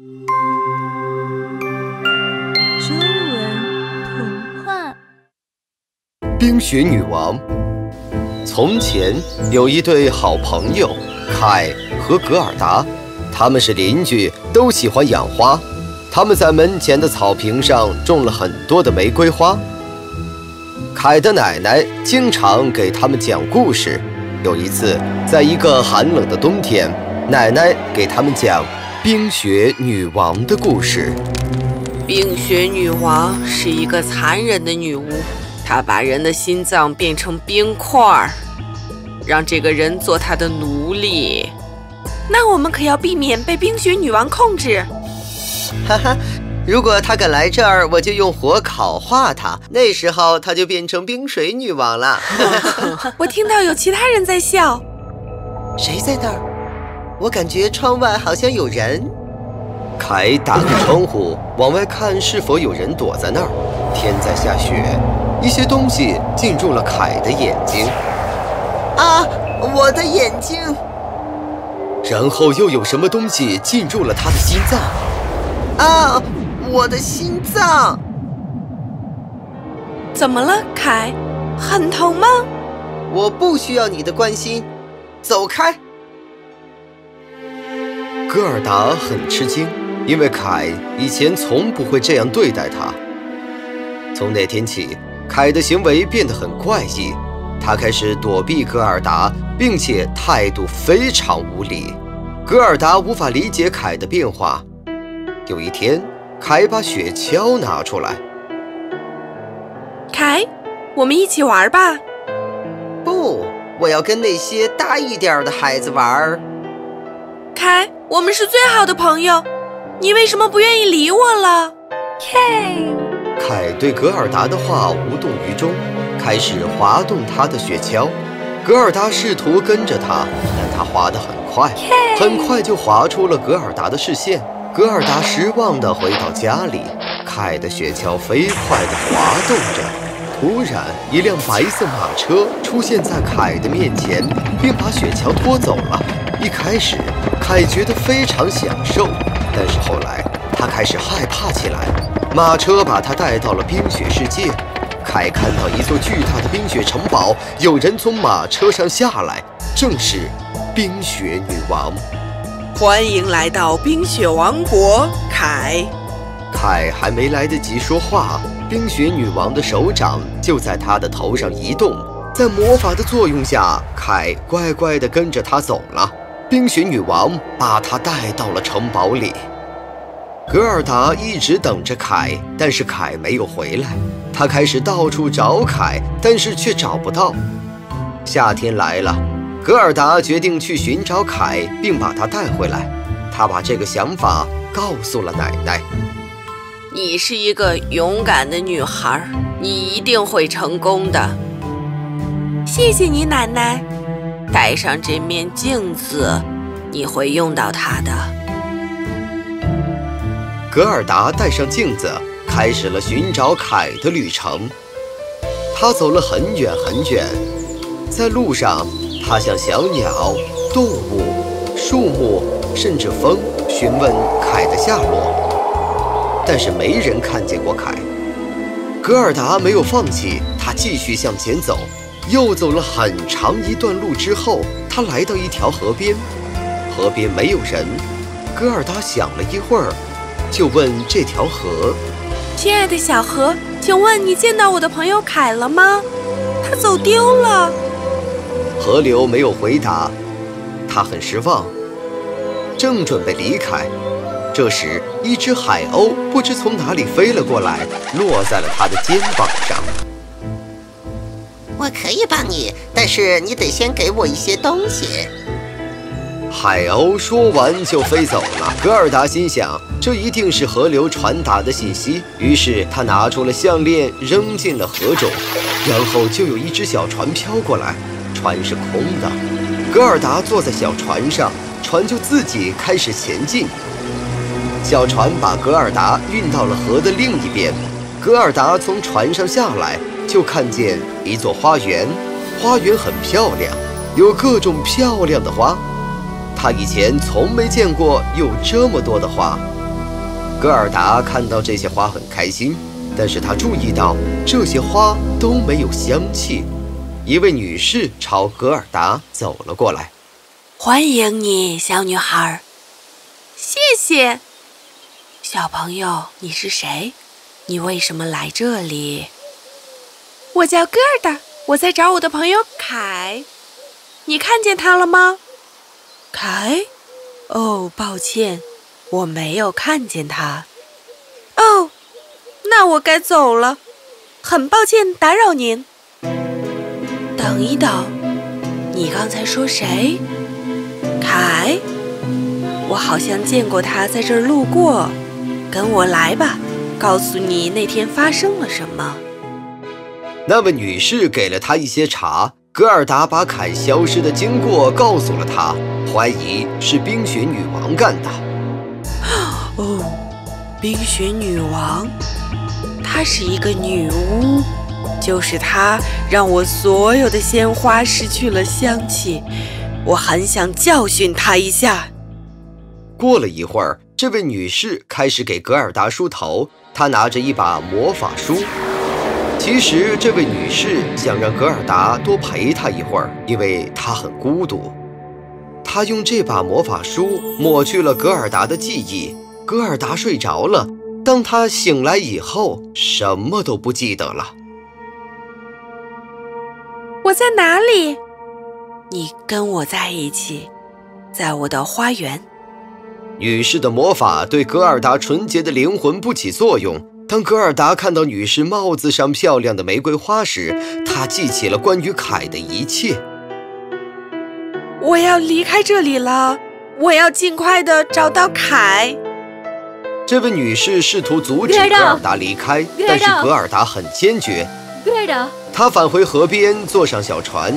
中文童话《冰雪女王》。从前有一对好朋友，凯和格尔达，他们是邻居，都喜欢养花。他们在门前的草坪上种了很多的玫瑰花。凯的奶奶经常给他们讲故事。有一次，在一个寒冷的冬天，奶奶给他们讲。冰雪女王的故事。冰雪女王是一个残忍的女巫，她把人的心脏变成冰块儿，让这个人做她的奴隶。那我们可要避免被冰雪女王控制。哈哈，如果她敢来这儿，我就用火烤化她，那时候她就变成冰水女王了。我听到有其他人在笑，谁在那儿？我感觉窗外好像有人。凯打开窗户往外看，是否有人躲在那儿？天在下雪，一些东西进入了凯的眼睛。啊，我的眼睛！然后又有什么东西进入了他的心脏？啊，我的心脏！怎么了，凯？很疼吗？我不需要你的关心，走开。戈尔达很吃惊，因为凯以前从不会这样对待他。从那天起，凯的行为变得很怪异，他开始躲避戈尔达，并且态度非常无礼。戈尔达无法理解凯的变化。有一天，凯把雪橇拿出来，凯，我们一起玩吧。不，我要跟那些大一点的孩子玩。凯。我们是最好的朋友，你为什么不愿意理我了？嘿，凯对格尔达的话无动于衷，开始滑动他的雪橇。格尔达试图跟着他，但他滑得很快，很快就滑出了格尔达的视线。格尔达失望地回到家里，凯的雪橇飞快地滑动着。突然，一辆白色马车出现在凯的面前，并把雪橇拖走了。一开始，凯觉得非常享受，但是后来他开始害怕起来。马车把他带到了冰雪世界，凯看到一座巨大的冰雪城堡，有人从马车上下来，正是冰雪女王。欢迎来到冰雪王国，凯。凯还没来得及说话，冰雪女王的手掌就在他的头上移动，在魔法的作用下，凯乖乖地跟着她走了。冰雪女王把他带到了城堡里。格尔达一直等着凯，但是凯没有回来。他开始到处找凯，但是却找不到。夏天来了，格尔达决定去寻找凯，并把他带回来。他把这个想法告诉了奶奶。你是一个勇敢的女孩，你一定会成功的。谢谢你，奶奶。带上这面镜子，你会用到它的。格尔达带上镜子，开始了寻找凯的旅程。他走了很远很远，在路上，他向小鸟、动物、树木，甚至风询问凯的下落，但是没人看见过凯。格尔达没有放弃，他继续向前走。又走了很长一段路之后，他来到一条河边，河边没有人。戈尔达想了一会儿，就问这条河：“亲爱的小河，请问你见到我的朋友凯了吗？他走丢了。”河流没有回答，他很失望，正准备离开，这时一只海鸥不知从哪里飞了过来，落在了他的肩膀上。我可以帮你，但是你得先给我一些东西。海鸥说完就飞走了。格尔达心想，这一定是河流传达的信息。于是他拿出了项链，扔进了河中，然后就有一只小船飘过来，船是空的。格尔达坐在小船上，船就自己开始前进。小船把格尔达运到了河的另一边。格尔达从船上下来。就看见一座花园，花园很漂亮，有各种漂亮的花。他以前从没见过有这么多的花。格尔达看到这些花很开心，但是他注意到这些花都没有香气。一位女士朝格尔达走了过来，欢迎你，小女孩。谢谢，小朋友，你是谁？你为什么来这里？我叫戈尔达，我在找我的朋友凯。你看见他了吗？凯？哦，抱歉，我没有看见他。哦，那我该走了。很抱歉打扰您。等一等，你刚才说谁？凯？我好像见过他在这儿路过。跟我来吧，告诉你那天发生了什么。那位女士给了他一些茶。格尔达把凯消失的经过告诉了他，怀疑是冰雪女王干的。哦，冰雪女王，她是一个女巫，就是她让我所有的鲜花失去了香气。我很想教训她一下。过了一会儿，这位女士开始给格尔达梳头，她拿着一把魔法梳。其实，这位女士想让格尔达多陪她一会儿，因为她很孤独。她用这把魔法书抹去了格尔达的记忆。格尔达睡着了。当她醒来以后，什么都不记得了。我在哪里？你跟我在一起，在我的花园。女士的魔法对格尔达纯洁的灵魂不起作用。当格尔达看到女士帽子上漂亮的玫瑰花时，她记起了关于凯的一切。我要离开这里了，我要尽快的找到凯。这位女士试图阻止格尔达离开，但是格尔达很坚决。格尔达，他返回河边，坐上小船，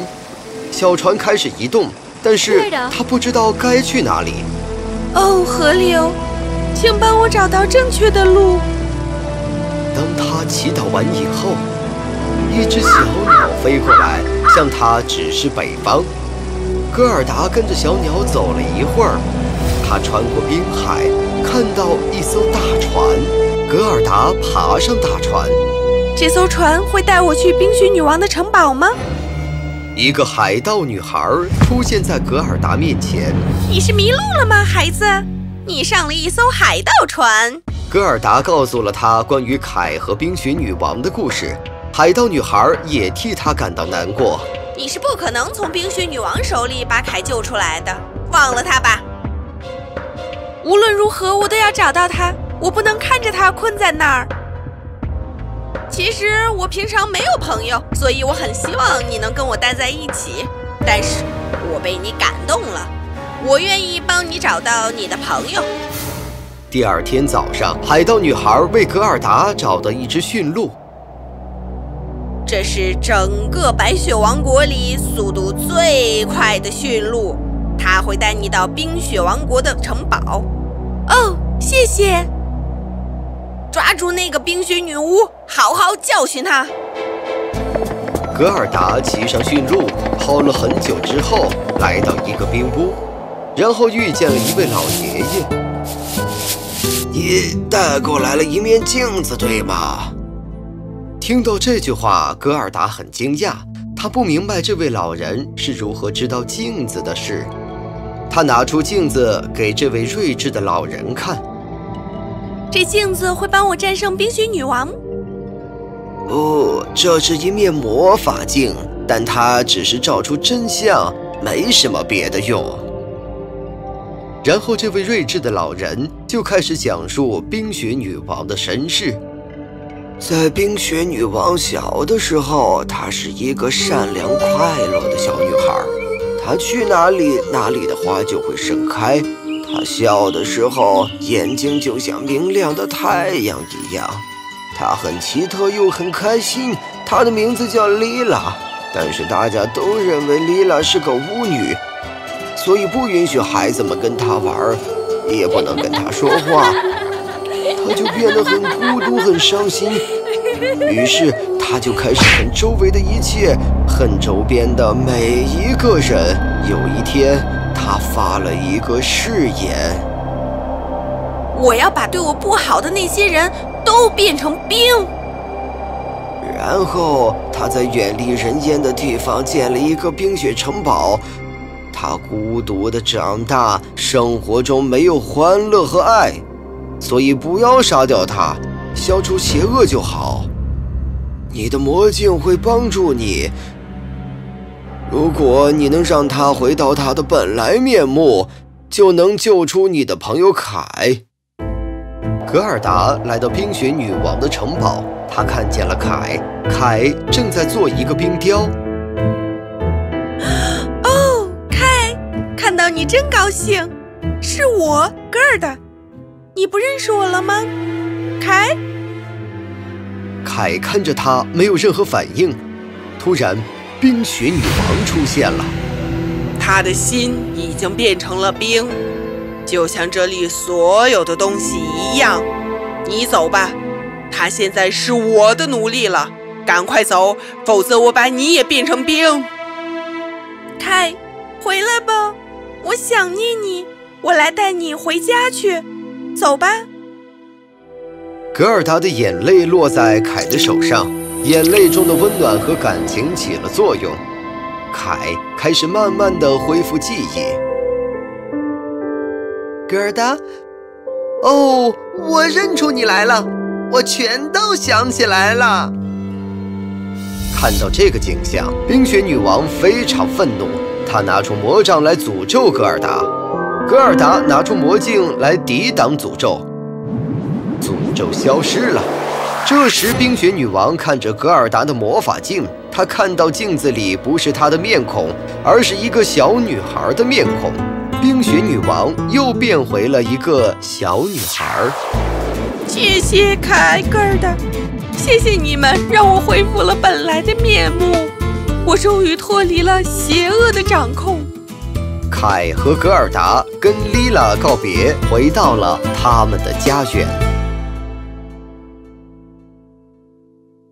小船开始移动，但是他不知道该去哪里。哦，河流，请帮我找到正确的路。当他祈祷完以后，一只小鸟飞过来，向他指示北方。戈尔达跟着小鸟走了一会儿，他穿过冰海，看到一艘大船。戈尔达爬上大船，这艘船会带我去冰雪女王的城堡吗？一个海盗女孩出现在格尔达面前。你是迷路了吗，孩子？你上了一艘海盗船。格尔达告诉了他关于凯和冰雪女王的故事，海盗女孩也替他感到难过。你是不可能从冰雪女王手里把凯救出来的，忘了他吧。无论如何，我都要找到他，我不能看着他困在那儿。其实我平常没有朋友，所以我很希望你能跟我待在一起。但是我被你感动了，我愿意帮你找到你的朋友。第二天早上，海盗女孩为格尔达找到一只驯鹿。这是整个白雪王国里速度最快的驯鹿，它会带你到冰雪王国的城堡。哦，谢谢！抓住那个冰雪女巫，好好教训她。格尔达骑上驯鹿，跑了很久之后，来到一个冰屋，然后遇见了一位老爷爷。你带过来了一面镜子，对吗？听到这句话，戈尔达很惊讶，他不明白这位老人是如何知道镜子的事。他拿出镜子给这位睿智的老人看，这镜子会帮我战胜冰雪女王。哦，这是一面魔法镜，但它只是照出真相，没什么别的用。然后，这位睿智的老人就开始讲述冰雪女王的身世。在冰雪女王小的时候，她是一个善良快乐的小女孩。她去哪里，哪里的花就会盛开。她笑的时候，眼睛就像明亮的太阳一样。她很奇特又很开心。她的名字叫莉拉，但是大家都认为莉拉是个巫女。所以不允许孩子们跟她玩，也不能跟他说话，他就变得很孤独、很伤心。于是他就开始恨周围的一切，恨周边的每一个人。有一天，他发了一个誓言：我要把对我不好的那些人都变成冰。然后他在远离人烟的地方建了一个冰雪城堡。他孤独的长大，生活中没有欢乐和爱，所以不要杀掉他，消除邪恶就好。你的魔镜会帮助你。如果你能让他回到他的本来面目，就能救出你的朋友凯。格尔达来到冰雪女王的城堡，他看见了凯，凯正在做一个冰雕。到你真高兴，是我格尔的，你不认识我了吗？凯，凯看着他，没有任何反应。突然，冰雪女王出现了，她的心已经变成了冰。就像这里所有的东西一样，你走吧，他现在是我的奴隶了，赶快走，否则我把你也变成冰。凯，回来吧，我想念你，我来带你回家去，走吧。格尔达的眼泪落在凯的手上，眼泪中的温暖和感情起了作用，凯开始慢慢的恢复记忆。格尔达，哦，我认出你来了，我全都想起来了。看到这个景象，冰雪女王非常愤怒，他拿出魔杖来诅咒格尔达。格尔达拿出魔镜来抵挡诅咒，诅咒消失了。这时，冰雪女王看着格尔达的魔法镜，她看到镜子里不是她的面孔，而是一个小女孩的面孔。冰雪女王又变回了一个小女孩。谢谢凯格尔的，谢谢你们让我恢复了本来的面目，我终于脱离了邪恶的掌控。凯和格尔达跟莉拉告别，回到了他们的家园。